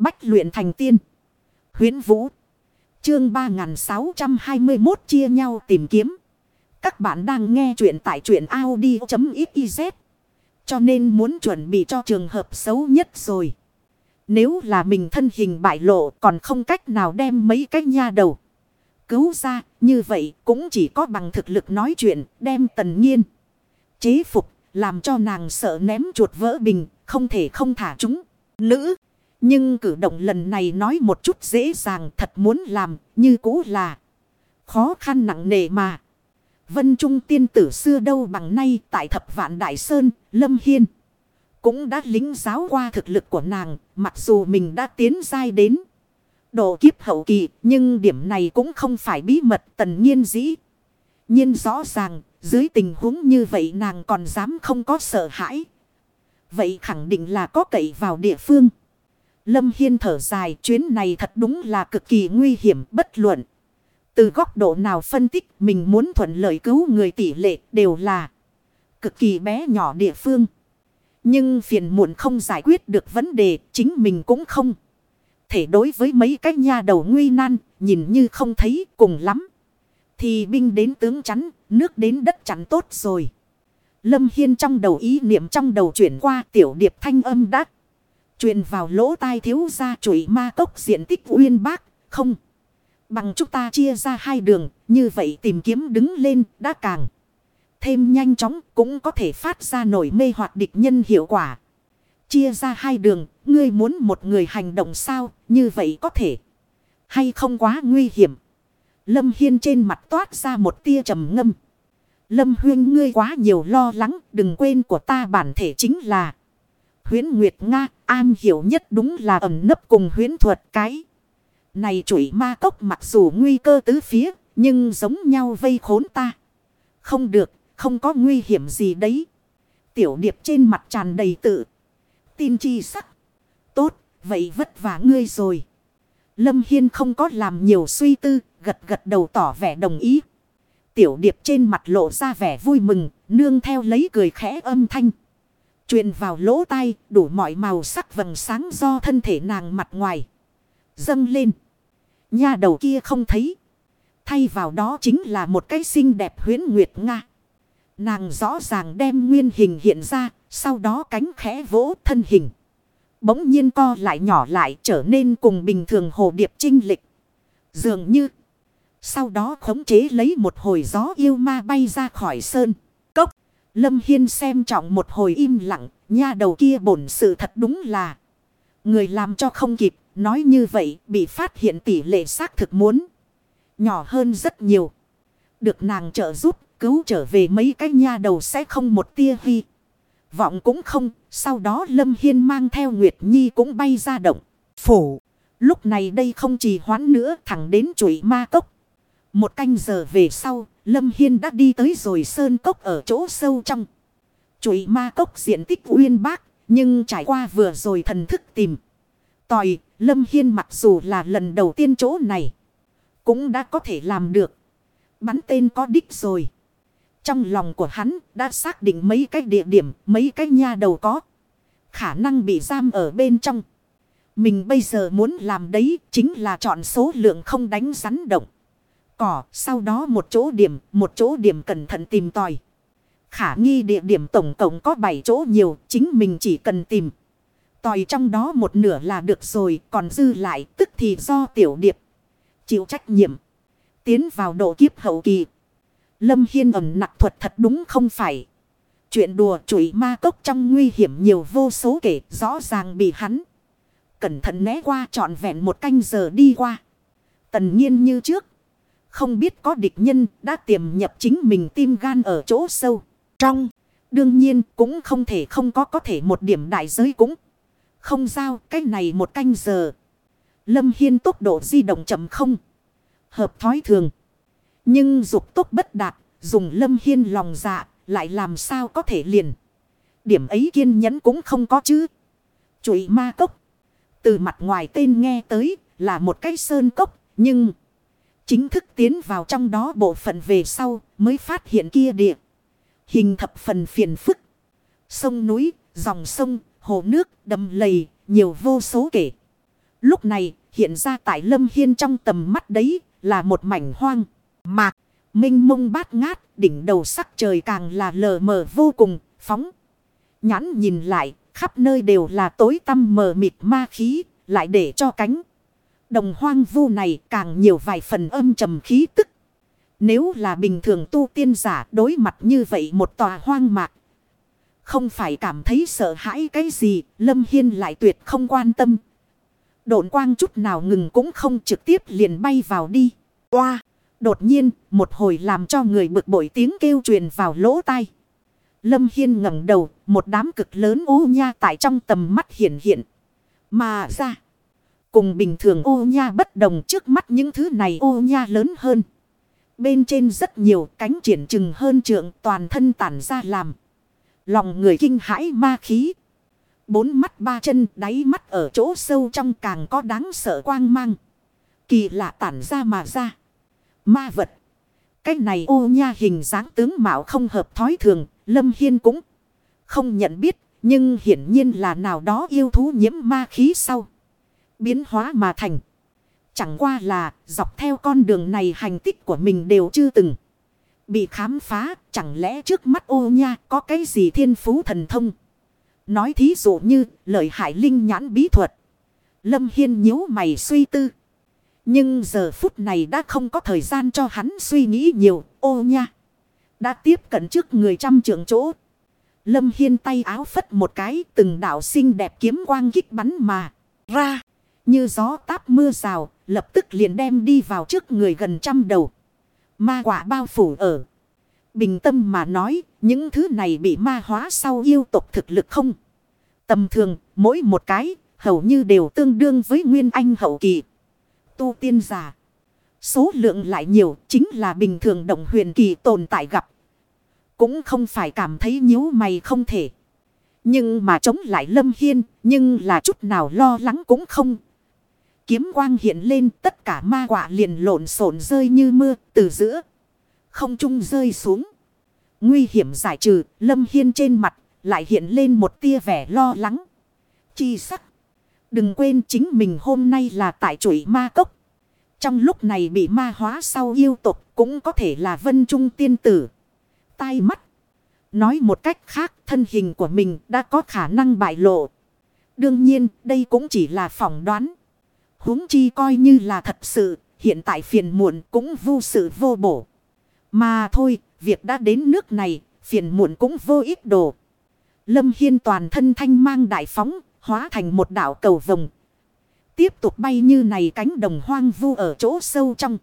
Bách luyện thành tiên. huyễn Vũ. Chương 3621 chia nhau tìm kiếm. Các bạn đang nghe truyện tại truyện Audi.xyz. Cho nên muốn chuẩn bị cho trường hợp xấu nhất rồi. Nếu là mình thân hình bại lộ còn không cách nào đem mấy cái nha đầu. Cứu ra, như vậy cũng chỉ có bằng thực lực nói chuyện, đem tần nhiên. Chế phục, làm cho nàng sợ ném chuột vỡ bình, không thể không thả chúng. Nữ. Nhưng cử động lần này nói một chút dễ dàng thật muốn làm như cũ là khó khăn nặng nề mà. Vân Trung tiên tử xưa đâu bằng nay tại thập vạn Đại Sơn, Lâm Hiên. Cũng đã lính giáo qua thực lực của nàng, mặc dù mình đã tiến dai đến. Độ kiếp hậu kỳ, nhưng điểm này cũng không phải bí mật tần nhiên dĩ. nhiên rõ ràng, dưới tình huống như vậy nàng còn dám không có sợ hãi. Vậy khẳng định là có cậy vào địa phương. Lâm Hiên thở dài, chuyến này thật đúng là cực kỳ nguy hiểm, bất luận. Từ góc độ nào phân tích, mình muốn thuận lợi cứu người tỷ lệ đều là cực kỳ bé nhỏ địa phương. Nhưng phiền muộn không giải quyết được vấn đề, chính mình cũng không. Thể đối với mấy cái nha đầu nguy nan, nhìn như không thấy cùng lắm. Thì binh đến tướng chắn, nước đến đất chắn tốt rồi. Lâm Hiên trong đầu ý niệm trong đầu chuyển qua, tiểu điệp thanh âm đắc. Truyền vào lỗ tai thiếu ra chuỗi ma cốc diện tích uyên bác, không. Bằng chúng ta chia ra hai đường, như vậy tìm kiếm đứng lên đã càng. Thêm nhanh chóng cũng có thể phát ra nổi mê hoạt địch nhân hiệu quả. Chia ra hai đường, ngươi muốn một người hành động sao, như vậy có thể. Hay không quá nguy hiểm. Lâm Hiên trên mặt toát ra một tia trầm ngâm. Lâm Huyên ngươi quá nhiều lo lắng, đừng quên của ta bản thể chính là huyến Nguyệt Nga, an hiểu nhất đúng là ẩn nấp cùng huyến thuật cái. Này chuỗi ma cốc mặc dù nguy cơ tứ phía, nhưng giống nhau vây khốn ta. Không được, không có nguy hiểm gì đấy. Tiểu điệp trên mặt tràn đầy tự. Tin chi sắc. Tốt, vậy vất vả ngươi rồi. Lâm Hiên không có làm nhiều suy tư, gật gật đầu tỏ vẻ đồng ý. Tiểu điệp trên mặt lộ ra vẻ vui mừng, nương theo lấy cười khẽ âm thanh. Truyền vào lỗ tai, đủ mọi màu sắc vầng sáng do thân thể nàng mặt ngoài. Dâng lên. Nhà đầu kia không thấy. Thay vào đó chính là một cái xinh đẹp huyến nguyệt Nga. Nàng rõ ràng đem nguyên hình hiện ra, sau đó cánh khẽ vỗ thân hình. Bỗng nhiên co lại nhỏ lại trở nên cùng bình thường hồ điệp trinh lịch. Dường như. Sau đó khống chế lấy một hồi gió yêu ma bay ra khỏi sơn. Lâm Hiên xem trọng một hồi im lặng. Nha đầu kia bổn sự thật đúng là. Người làm cho không kịp. Nói như vậy bị phát hiện tỷ lệ xác thực muốn. Nhỏ hơn rất nhiều. Được nàng trợ giúp cứu trở về mấy cái nha đầu sẽ không một tia hy. Vọng cũng không. Sau đó Lâm Hiên mang theo Nguyệt Nhi cũng bay ra động. Phủ. Lúc này đây không trì hoãn nữa thẳng đến chuỗi ma cốc. Một canh giờ về sau, Lâm Hiên đã đi tới rồi sơn cốc ở chỗ sâu trong. Chuỗi ma cốc diện tích uyên bác, nhưng trải qua vừa rồi thần thức tìm. Tòi, Lâm Hiên mặc dù là lần đầu tiên chỗ này, cũng đã có thể làm được. Bắn tên có đích rồi. Trong lòng của hắn đã xác định mấy cái địa điểm, mấy cái nha đầu có. Khả năng bị giam ở bên trong. Mình bây giờ muốn làm đấy chính là chọn số lượng không đánh rắn động cỏ, sau đó một chỗ điểm, một chỗ điểm cẩn thận tìm tòi. Khả nghi địa điểm tổng cộng có 7 chỗ nhiều, chính mình chỉ cần tìm. Tòi trong đó một nửa là được rồi, còn dư lại tức thì do tiểu điệp. Chịu trách nhiệm. Tiến vào độ kiếp hậu kỳ. Lâm Hiên ẩm nặc thuật thật đúng không phải. Chuyện đùa chuỗi ma cốc trong nguy hiểm nhiều vô số kể rõ ràng bị hắn. Cẩn thận né qua trọn vẹn một canh giờ đi qua. Tần nhiên như trước. Không biết có địch nhân đã tiềm nhập chính mình tim gan ở chỗ sâu. Trong. Đương nhiên cũng không thể không có có thể một điểm đại giới cũng. Không giao cái này một canh giờ. Lâm Hiên tốc độ di động chậm không. Hợp thói thường. Nhưng dục tốc bất đạt. Dùng Lâm Hiên lòng dạ. Lại làm sao có thể liền. Điểm ấy kiên nhẫn cũng không có chứ. Chuỗi ma cốc. Từ mặt ngoài tên nghe tới là một cái sơn cốc. Nhưng. Chính thức tiến vào trong đó bộ phận về sau mới phát hiện kia địa. Hình thập phần phiền phức. Sông núi, dòng sông, hồ nước, đầm lầy, nhiều vô số kể. Lúc này hiện ra tại Lâm Hiên trong tầm mắt đấy là một mảnh hoang. Mạc, minh mông bát ngát, đỉnh đầu sắc trời càng là lờ mờ vô cùng, phóng. Nhãn nhìn lại, khắp nơi đều là tối tăm mờ mịt ma khí, lại để cho cánh. Đồng hoang vu này càng nhiều vài phần âm trầm khí tức. Nếu là bình thường tu tiên giả đối mặt như vậy một tòa hoang mạc. Không phải cảm thấy sợ hãi cái gì, Lâm Hiên lại tuyệt không quan tâm. Độn quang chút nào ngừng cũng không trực tiếp liền bay vào đi. Oa! Đột nhiên, một hồi làm cho người bực bội tiếng kêu truyền vào lỗ tai. Lâm Hiên ngẩng đầu, một đám cực lớn ô nha tại trong tầm mắt hiện hiện. Mà ra, cùng bình thường ô nha bất đồng trước mắt những thứ này ô nha lớn hơn. Bên trên rất nhiều cánh triển trừng hơn trượng toàn thân tản ra làm. Lòng người kinh hãi ma khí. Bốn mắt ba chân đáy mắt ở chỗ sâu trong càng có đáng sợ quang mang. Kỳ lạ tản ra mà ra. Ma vật. Cái này ô nha hình dáng tướng mạo không hợp thói thường. Lâm Hiên cũng không nhận biết. Nhưng hiển nhiên là nào đó yêu thú nhiễm ma khí sau. Biến hóa mà thành. Chẳng qua là dọc theo con đường này hành tích của mình đều chưa từng bị khám phá. Chẳng lẽ trước mắt ô nha có cái gì thiên phú thần thông. Nói thí dụ như lợi hại linh nhãn bí thuật. Lâm Hiên nhíu mày suy tư. Nhưng giờ phút này đã không có thời gian cho hắn suy nghĩ nhiều. Ô nha. Đã tiếp cận trước người trăm trưởng chỗ. Lâm Hiên tay áo phất một cái, từng đạo xinh đẹp kiếm quang kích bắn mà ra. Như gió táp mưa rào, lập tức liền đem đi vào trước người gần trăm đầu. Ma quả bao phủ ở. Bình tâm mà nói, những thứ này bị ma hóa sau yêu tộc thực lực không. Tầm thường, mỗi một cái, hầu như đều tương đương với nguyên anh hậu kỳ tu tiên giả. Số lượng lại nhiều, chính là bình thường động huyền kỳ tồn tại gặp. Cũng không phải cảm thấy nhíu mày không thể. Nhưng mà chống lại lâm hiên, nhưng là chút nào lo lắng cũng không. Kiếm quang hiện lên, tất cả ma quả liền lộn xộn rơi như mưa, từ giữa. Không trung rơi xuống. Nguy hiểm giải trừ, lâm hiên trên mặt lại hiện lên một tia vẻ lo lắng. Chi sắc. Đừng quên chính mình hôm nay là tại chuỗi ma cốc. Trong lúc này bị ma hóa sau yêu tục cũng có thể là vân trung tiên tử. Tai mắt. Nói một cách khác, thân hình của mình đã có khả năng bại lộ. Đương nhiên, đây cũng chỉ là phỏng đoán huống chi coi như là thật sự. Hiện tại phiền muộn cũng vô sự vô bổ. Mà thôi việc đã đến nước này phiền muộn cũng vô ích đồ. Lâm Hiên toàn thân thanh mang đại phóng hóa thành một đảo cầu vồng. Tiếp tục bay như này cánh đồng hoang vu ở chỗ sâu trong.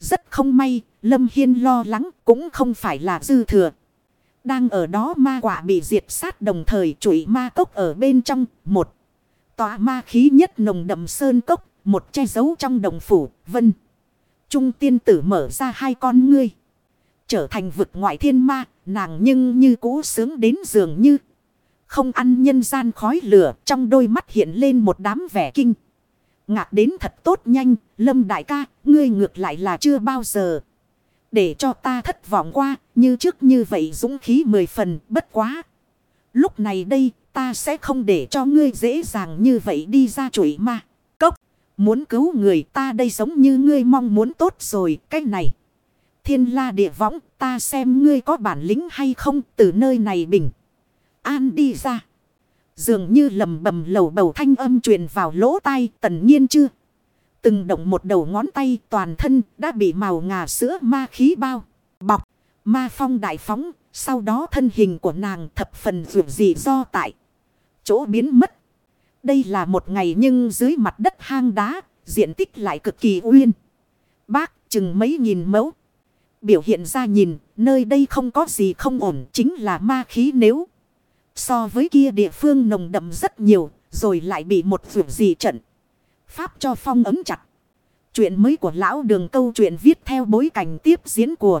Rất không may, Lâm Hiên lo lắng cũng không phải là dư thừa. Đang ở đó ma quả bị diệt sát đồng thời chuỗi ma cốc ở bên trong. Một, tòa ma khí nhất nồng đậm sơn cốc, một che giấu trong đồng phủ, vân. Trung tiên tử mở ra hai con ngươi. Trở thành vực ngoại thiên ma, nàng nhưng như cũ sướng đến giường như. Không ăn nhân gian khói lửa trong đôi mắt hiện lên một đám vẻ kinh. Ngạc đến thật tốt nhanh, lâm đại ca, ngươi ngược lại là chưa bao giờ. Để cho ta thất vọng qua, như trước như vậy dũng khí mười phần, bất quá. Lúc này đây, ta sẽ không để cho ngươi dễ dàng như vậy đi ra chuỗi ma. Cốc, muốn cứu người ta đây giống như ngươi mong muốn tốt rồi, cách này. Thiên la địa võng, ta xem ngươi có bản lĩnh hay không từ nơi này bình an đi ra. Dường như lầm bầm lầu bầu thanh âm truyền vào lỗ tai tần nhiên chưa. Từng động một đầu ngón tay toàn thân đã bị màu ngà sữa ma khí bao. Ma phong đại phóng. Sau đó thân hình của nàng thập phần dù gì do tại. Chỗ biến mất. Đây là một ngày nhưng dưới mặt đất hang đá. Diện tích lại cực kỳ uyên. Bác chừng mấy nghìn mẫu. Biểu hiện ra nhìn nơi đây không có gì không ổn chính là ma khí nếu. So với kia địa phương nồng đậm rất nhiều, rồi lại bị một dù gì trận. Pháp cho phong ấm chặt. Chuyện mới của lão đường câu chuyện viết theo bối cảnh tiếp diễn của